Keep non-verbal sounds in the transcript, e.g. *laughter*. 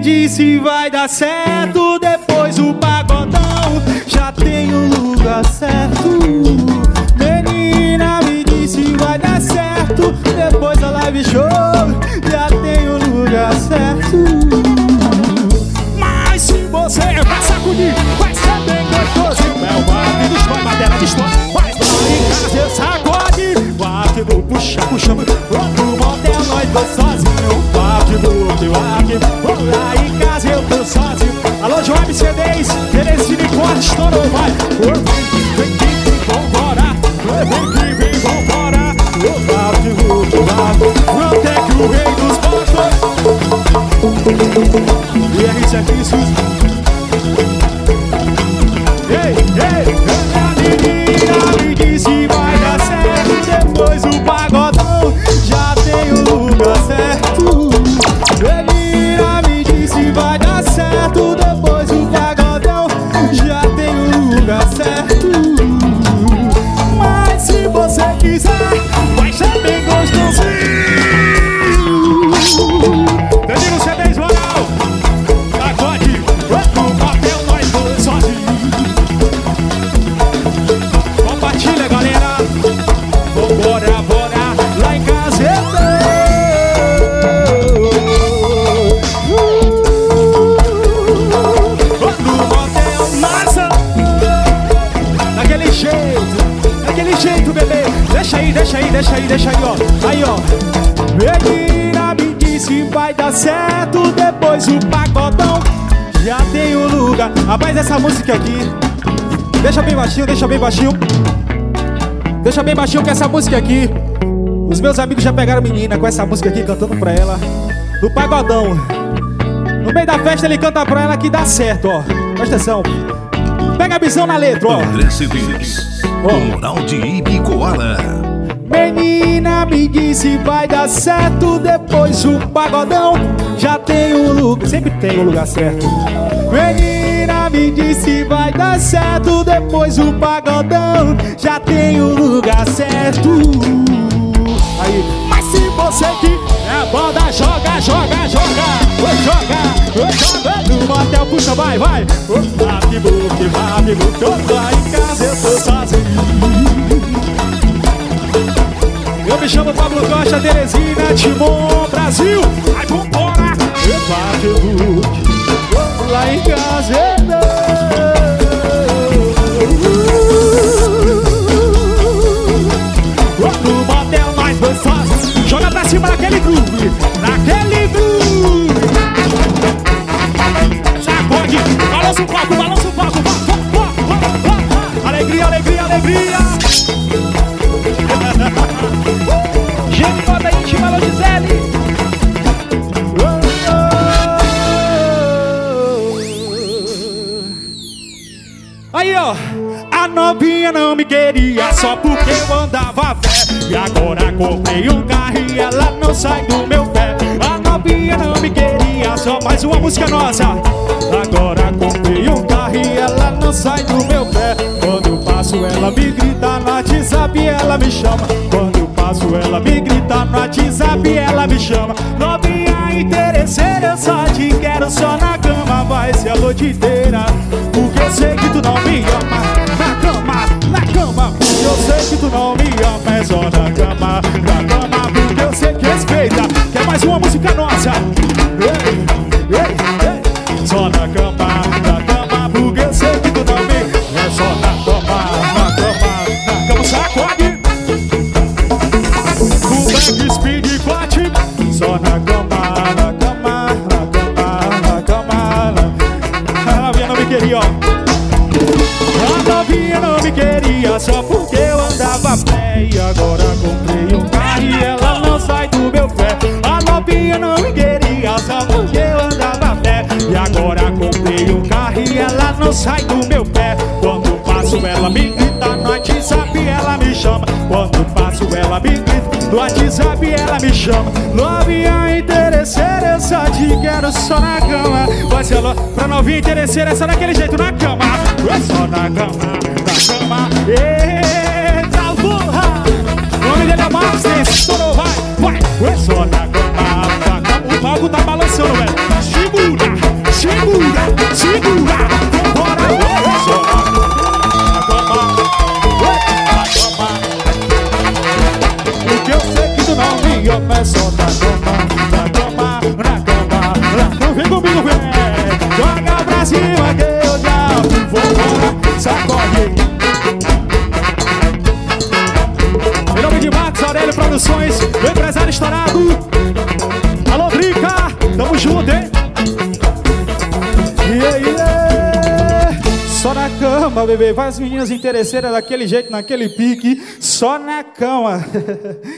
disse vai dar certo. Depois o pagodão já tem o lugar certo. Menina me disse vai dar certo. Depois a live show já tem o lugar certo. Mas se você vai sacudir, vai ser bem gostoso. É o baile dos pães, madeira dos pães Vai em casa sacode. Bate no puxa, puxa Outro motel nós dois sozinho Vambora, bora. Lá em casa eu tô. No motel massa. Daquele jeito, daquele jeito, bebê. Deixa aí, deixa aí, deixa aí, deixa aí, ó. Aí, ó. Menina me disse vai dar certo depois o pagodão. Já tem o lugar. Rapaz, essa música aqui. Deixa bem baixinho, deixa bem baixinho. Deixa bem baixinho com essa música aqui. Os meus amigos já pegaram menina com essa música aqui cantando pra ela. No pagodão. No meio da festa ele canta pra ela que dá certo, ó. Presta atenção. Pega a visão na letra, ó. André Cedeiros, Ó. o moral de Ibicoara. Menina me disse vai dar certo depois o pagodão já tem o lugar, sempre tem o lugar certo. Menina disse vai dar certo depois o pagodão já tem o lugar certo. Aí, mas se você que é banda joga, joga, joga, oi, joga, joga no motel puxa vai, vai. Buque, babi, buque, eu lá em casa eu tô sozinho. Eu me chamo Pablo Costa, Teresina, Timon, Brasil. Ai, vambora! Epa, que Vamos lá em casa, não me queria só porque eu andava pé. E agora comprei um carro e ela não sai do meu pé. A novinha não me queria só mais uma música nossa. Agora comprei um carro e ela não sai do meu pé. Quando eu passo, ela me grita no WhatsApp e ela me chama. Quando eu passo, ela me grita no WhatsApp e ela me chama. Novinha interesseira, eu só te quero só na cama. Vai ser a noite inteira. Porque eu sei que tu não me ama Que tu não me ama É na cama, na cama não sai do meu pé. Quando passo ela me grita No WhatsApp ela me chama. Quando passo ela me grita no WhatsApp ela me chama. Novinha interesseira, eu só te quero só na cama. Vai ser pra novinha interesseira, é só daquele jeito na cama. É só na cama, na cama. Eita burra O nome dele é Marcos, estourou, vai, vai. É só na junto, hein? Yeah, yeah. Só na cama, bebê. Vai as meninas interesseiras daquele jeito, naquele pique. Só na cama. *laughs*